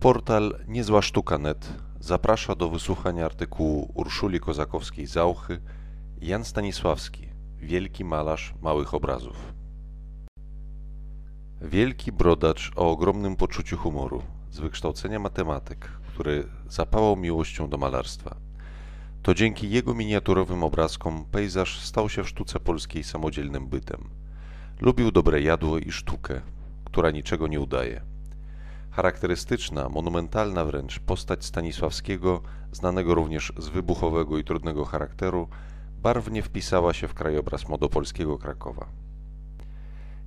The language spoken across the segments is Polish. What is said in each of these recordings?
Portal Niezła Sztuka.net zaprasza do wysłuchania artykułu Urszuli Kozakowskiej-Zauchy Jan Stanisławski, wielki malarz małych obrazów. Wielki brodacz o ogromnym poczuciu humoru, z wykształcenia matematyk, który zapałał miłością do malarstwa. To dzięki jego miniaturowym obrazkom pejzaż stał się w sztuce polskiej samodzielnym bytem. Lubił dobre jadło i sztukę, która niczego nie udaje. Charakterystyczna, monumentalna wręcz postać Stanisławskiego, znanego również z wybuchowego i trudnego charakteru, barwnie wpisała się w krajobraz młodopolskiego Krakowa.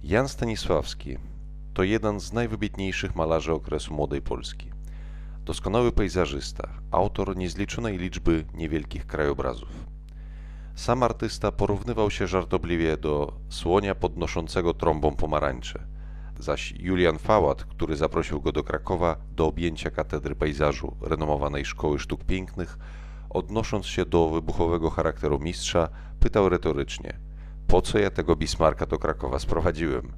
Jan Stanisławski to jeden z najwybitniejszych malarzy okresu młodej Polski. Doskonały pejzażysta, autor niezliczonej liczby niewielkich krajobrazów. Sam artysta porównywał się żartobliwie do słonia podnoszącego trąbą pomarańcze – zaś Julian Fałat, który zaprosił go do Krakowa do objęcia katedry pejzażu renomowanej Szkoły Sztuk Pięknych, odnosząc się do wybuchowego charakteru mistrza, pytał retorycznie: Po co ja tego Bismarka do Krakowa sprowadziłem?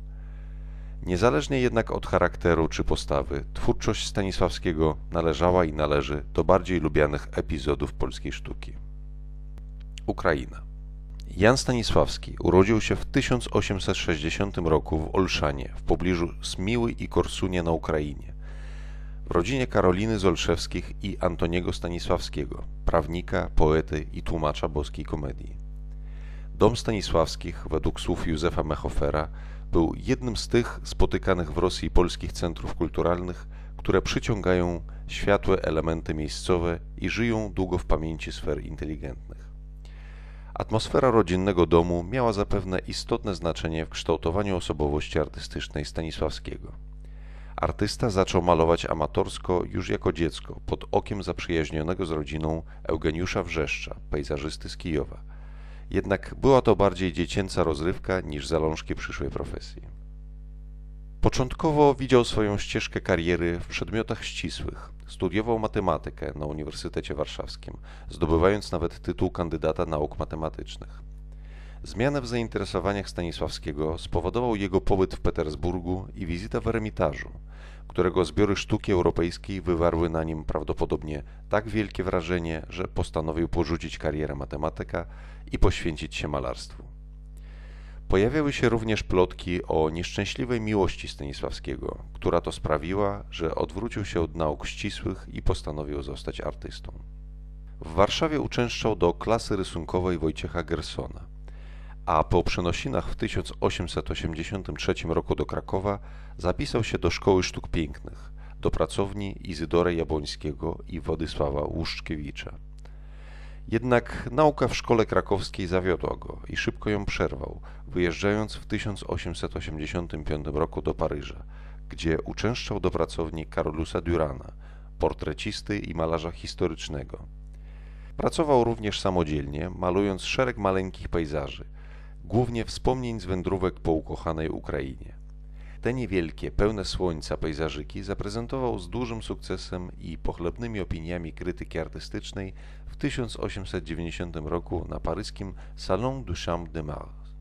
Niezależnie jednak od charakteru czy postawy, twórczość Stanisławskiego należała i należy do bardziej lubianych epizodów polskiej sztuki. Ukraina. Jan Stanisławski urodził się w 1860 roku w Olszanie, w pobliżu Smiły i Korsunie na Ukrainie. W rodzinie Karoliny z Olszewskich i Antoniego Stanisławskiego, prawnika, poety i tłumacza boskiej komedii. Dom Stanisławskich, według słów Józefa Mechofera, był jednym z tych spotykanych w Rosji polskich centrów kulturalnych, które przyciągają światłe elementy miejscowe i żyją długo w pamięci sfer inteligentnych. Atmosfera rodzinnego domu miała zapewne istotne znaczenie w kształtowaniu osobowości artystycznej Stanisławskiego. Artysta zaczął malować amatorsko już jako dziecko pod okiem zaprzyjaźnionego z rodziną Eugeniusza Wrzeszcza, pejzażysty z Kijowa. Jednak była to bardziej dziecięca rozrywka niż zalążki przyszłej profesji. Początkowo widział swoją ścieżkę kariery w przedmiotach ścisłych, Studiował matematykę na Uniwersytecie Warszawskim, zdobywając nawet tytuł kandydata nauk matematycznych. Zmianę w zainteresowaniach Stanisławskiego spowodował jego pobyt w Petersburgu i wizyta w Eremitażu, którego zbiory sztuki europejskiej wywarły na nim prawdopodobnie tak wielkie wrażenie, że postanowił porzucić karierę matematyka i poświęcić się malarstwu. Pojawiały się również plotki o nieszczęśliwej miłości Stanisławskiego, która to sprawiła, że odwrócił się od nauk ścisłych i postanowił zostać artystą. W Warszawie uczęszczał do klasy rysunkowej Wojciecha Gersona, a po przenosinach w 1883 roku do Krakowa zapisał się do Szkoły Sztuk Pięknych, do pracowni Izydora Jabłońskiego i Władysława Łuszczkiewicza. Jednak nauka w szkole krakowskiej zawiodła go i szybko ją przerwał, wyjeżdżając w 1885 roku do Paryża, gdzie uczęszczał do pracowni Carolusa Durana, portrecisty i malarza historycznego. Pracował również samodzielnie, malując szereg maleńkich pejzaży, głównie wspomnień z wędrówek po ukochanej Ukrainie. Te niewielkie, pełne słońca pejzażyki zaprezentował z dużym sukcesem i pochlebnymi opiniami krytyki artystycznej w 1890 roku na paryskim Salon du Champ de Mars.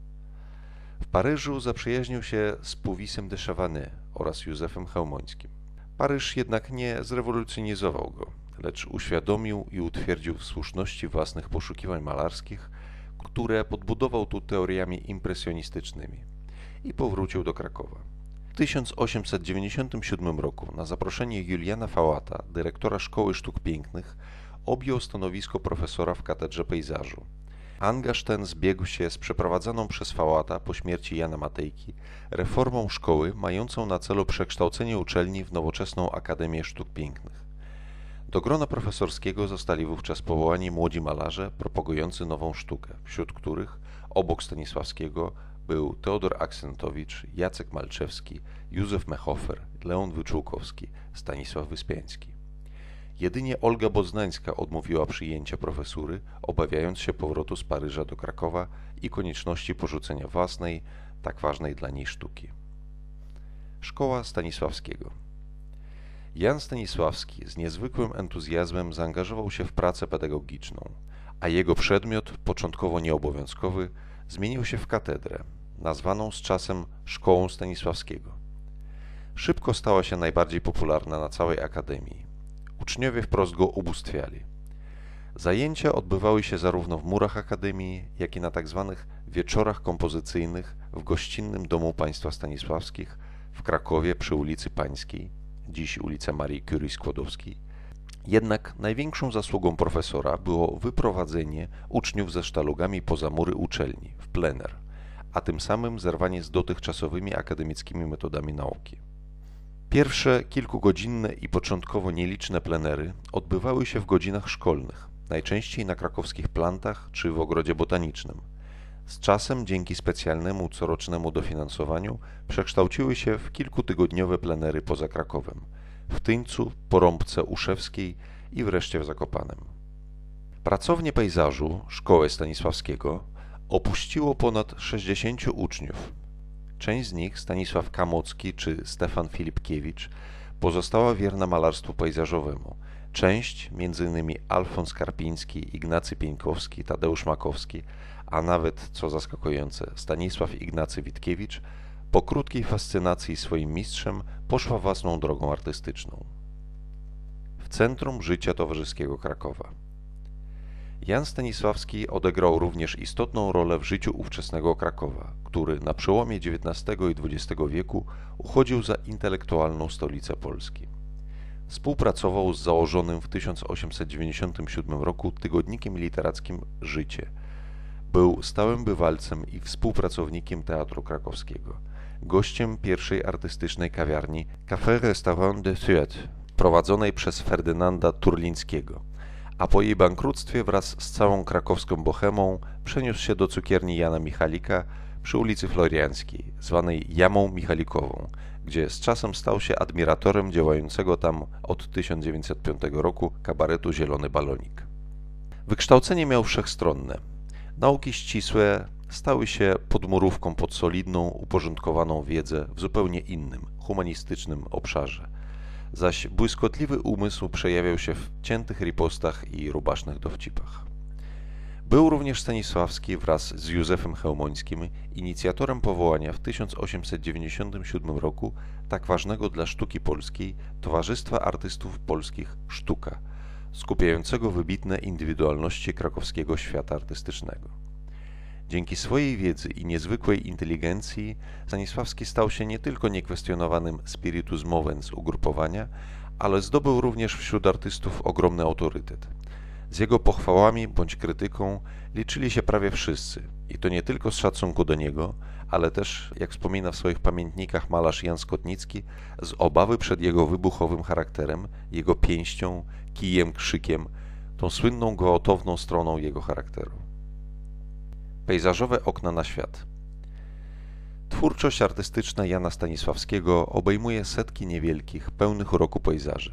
W Paryżu zaprzyjaźnił się z Puwisem de Chavannes oraz Józefem Chełmońskim. Paryż jednak nie zrewolucjonizował go, lecz uświadomił i utwierdził w słuszności własnych poszukiwań malarskich, które podbudował tu teoriami impresjonistycznymi i powrócił do Krakowa. W 1897 roku na zaproszenie Juliana Fałata, dyrektora Szkoły Sztuk Pięknych, objął stanowisko profesora w katedrze pejzażu. Angaż ten zbiegł się z przeprowadzaną przez Fałata po śmierci Jana Matejki reformą szkoły mającą na celu przekształcenie uczelni w nowoczesną Akademię Sztuk Pięknych. Do grona profesorskiego zostali wówczas powołani młodzi malarze propagujący nową sztukę, wśród których obok Stanisławskiego był Teodor Aksentowicz, Jacek Malczewski, Józef Mechofer, Leon Wyczółkowski, Stanisław Wyspiański. Jedynie Olga Boznańska odmówiła przyjęcia profesury, obawiając się powrotu z Paryża do Krakowa i konieczności porzucenia własnej, tak ważnej dla niej sztuki. Szkoła Stanisławskiego Jan Stanisławski z niezwykłym entuzjazmem zaangażował się w pracę pedagogiczną, a jego przedmiot, początkowo nieobowiązkowy, zmienił się w katedrę, nazwaną z czasem Szkołą Stanisławskiego. szybko stała się najbardziej popularna na całej akademii. Uczniowie wprost go ubóstwiali. Zajęcia odbywały się zarówno w murach akademii, jak i na tzw. wieczorach kompozycyjnych w gościnnym domu państwa Stanisławskich w Krakowie przy ulicy Pańskiej, dziś ulica Marii Curie Skłodowskiej. Jednak największą zasługą profesora było wyprowadzenie uczniów ze sztalugami poza mury uczelni, w plener, a tym samym zerwanie z dotychczasowymi akademickimi metodami nauki. Pierwsze kilkugodzinne i początkowo nieliczne plenery odbywały się w godzinach szkolnych, najczęściej na krakowskich plantach czy w ogrodzie botanicznym. Z czasem, dzięki specjalnemu corocznemu dofinansowaniu, przekształciły się w kilkutygodniowe plenery poza Krakowem w Tyńcu, Porąbce Uszewskiej i wreszcie w Zakopanem. Pracownię pejzażu Szkołę Stanisławskiego opuściło ponad 60 uczniów. Część z nich, Stanisław Kamocki czy Stefan Filipkiewicz, pozostała wierna malarstwu pejzażowemu. Część, m.in. Alfons Karpiński, Ignacy Pieńkowski, Tadeusz Makowski, a nawet, co zaskakujące, Stanisław Ignacy Witkiewicz, po krótkiej fascynacji swoim mistrzem poszła własną drogą artystyczną. W centrum życia towarzyskiego Krakowa. Jan Stanisławski odegrał również istotną rolę w życiu ówczesnego Krakowa, który na przełomie XIX i XX wieku uchodził za intelektualną stolicę Polski. Współpracował z założonym w 1897 roku tygodnikiem literackim Życie. Był stałym bywalcem i współpracownikiem Teatru Krakowskiego. Gościem pierwszej artystycznej kawiarni Café Restaurant de Suède, prowadzonej przez Ferdynanda Turlińskiego, a po jej bankructwie wraz z całą krakowską bohemą przeniósł się do cukierni Jana Michalika przy ulicy Floriańskiej, zwanej Jamą Michalikową, gdzie z czasem stał się admiratorem działającego tam od 1905 roku kabaretu Zielony Balonik. Wykształcenie miał wszechstronne. Nauki ścisłe stały się podmurówką pod solidną, uporządkowaną wiedzę w zupełnie innym, humanistycznym obszarze. Zaś błyskotliwy umysł przejawiał się w ciętych ripostach i rubasznych dowcipach. Był również Stanisławski wraz z Józefem Chełmońskim inicjatorem powołania w 1897 roku tak ważnego dla sztuki polskiej Towarzystwa Artystów Polskich Sztuka, skupiającego wybitne indywidualności krakowskiego świata artystycznego. Dzięki swojej wiedzy i niezwykłej inteligencji Stanisławski stał się nie tylko niekwestionowanym spiritus movens ugrupowania, ale zdobył również wśród artystów ogromny autorytet. Z jego pochwałami bądź krytyką liczyli się prawie wszyscy i to nie tylko z szacunku do niego, ale też, jak wspomina w swoich pamiętnikach malarz Jan Skotnicki, z obawy przed jego wybuchowym charakterem, jego pięścią, kijem, krzykiem, tą słynną gwałtowną stroną jego charakteru. Pejzażowe okna na świat. Twórczość artystyczna Jana Stanisławskiego obejmuje setki niewielkich, pełnych uroku pejzaży.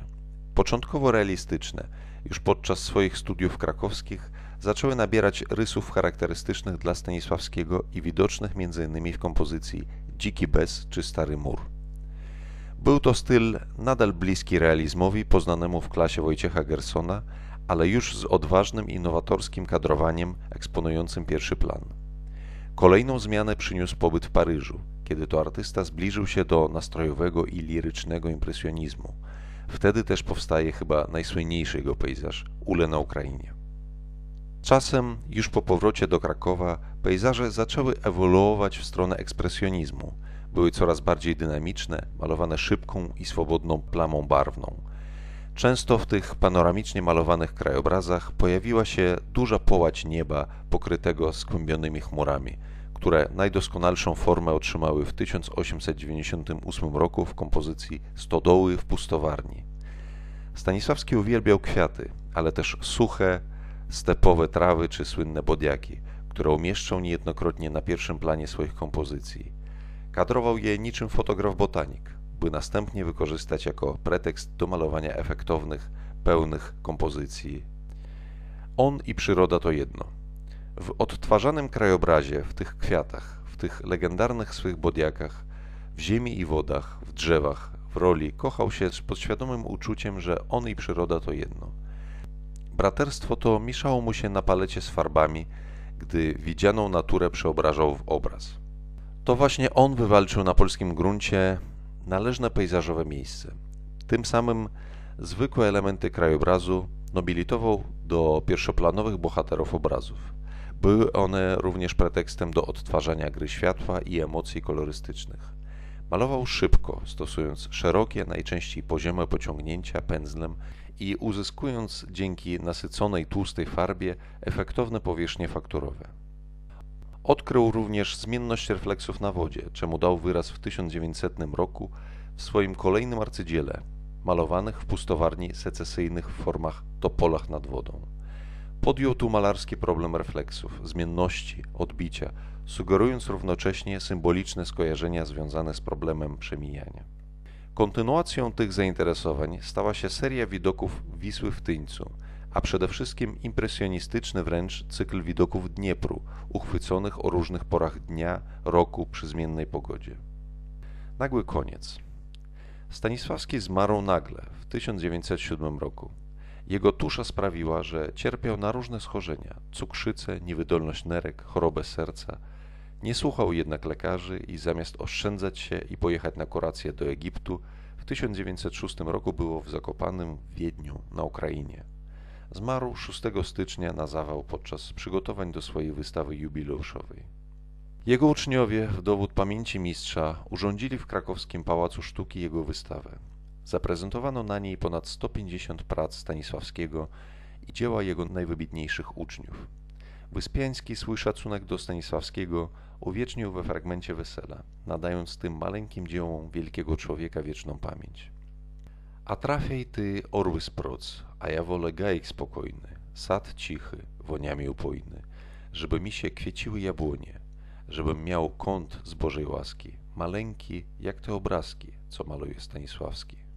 Początkowo realistyczne, już podczas swoich studiów krakowskich zaczęły nabierać rysów charakterystycznych dla Stanisławskiego i widocznych m.in. w kompozycji Dziki Bez czy Stary Mur. Był to styl nadal bliski realizmowi poznanemu w klasie Wojciecha Gersona, ale już z odważnym innowatorskim kadrowaniem eksponującym pierwszy plan. Kolejną zmianę przyniósł pobyt w Paryżu, kiedy to artysta zbliżył się do nastrojowego i lirycznego impresjonizmu. Wtedy też powstaje chyba najsłynniejszy jego pejzaż Ule na Ukrainie. Czasem, już po powrocie do Krakowa, pejzaże zaczęły ewoluować w stronę ekspresjonizmu. Były coraz bardziej dynamiczne, malowane szybką i swobodną plamą barwną. Często w tych panoramicznie malowanych krajobrazach pojawiła się duża połać nieba pokrytego skłębionymi chmurami, które najdoskonalszą formę otrzymały w 1898 roku w kompozycji Stodoły w pustowarni. Stanisławski uwielbiał kwiaty, ale też suche, stepowe trawy czy słynne bodiaki, które umieszczał niejednokrotnie na pierwszym planie swoich kompozycji. Kadrował je niczym fotograf botanik by następnie wykorzystać jako pretekst do malowania efektownych, pełnych kompozycji. On i przyroda to jedno. W odtwarzanym krajobrazie, w tych kwiatach, w tych legendarnych swych bodiakach, w ziemi i wodach, w drzewach, w roli kochał się z podświadomym uczuciem, że on i przyroda to jedno. Braterstwo to mieszało mu się na palecie z farbami, gdy widzianą naturę przeobrażał w obraz. To właśnie on wywalczył na polskim gruncie należne pejzażowe miejsce. Tym samym zwykłe elementy krajobrazu nobilitował do pierwszoplanowych bohaterów obrazów. Były one również pretekstem do odtwarzania gry światła i emocji kolorystycznych. Malował szybko, stosując szerokie, najczęściej poziome pociągnięcia pędzlem i uzyskując dzięki nasyconej tłustej farbie efektowne powierzchnie fakturowe. Odkrył również zmienność refleksów na wodzie, czemu dał wyraz w 1900 roku w swoim kolejnym arcydziele, malowanych w pustowarni secesyjnych w formach topolach nad wodą. Podjął tu malarski problem refleksów, zmienności, odbicia, sugerując równocześnie symboliczne skojarzenia związane z problemem przemijania. Kontynuacją tych zainteresowań stała się seria widoków Wisły w Tyńcu, a przede wszystkim impresjonistyczny wręcz cykl widoków Dniepru, uchwyconych o różnych porach dnia, roku przy zmiennej pogodzie. Nagły koniec. Stanisławski zmarł nagle w 1907 roku. Jego tusza sprawiła, że cierpiał na różne schorzenia cukrzycę, niewydolność nerek, chorobę serca. Nie słuchał jednak lekarzy i zamiast oszczędzać się i pojechać na kurację do Egiptu, w 1906 roku było w Zakopanym w Wiedniu na Ukrainie. Zmarł 6 stycznia na zawał podczas przygotowań do swojej wystawy jubileuszowej. Jego uczniowie w dowód pamięci mistrza urządzili w krakowskim Pałacu Sztuki jego wystawę. Zaprezentowano na niej ponad 150 prac Stanisławskiego i dzieła jego najwybitniejszych uczniów. Wyspiański swój szacunek do Stanisławskiego uwiecznił we fragmencie Wesela, nadając tym maleńkim dziełom wielkiego człowieka wieczną pamięć. A trafiaj ty, orły z proc, a ja wolę gajek spokojny, sad cichy, woniami upojny, żeby mi się kwieciły jabłonie, żebym miał kąt z Bożej łaski, maleńki jak te obrazki, co maluje Stanisławski.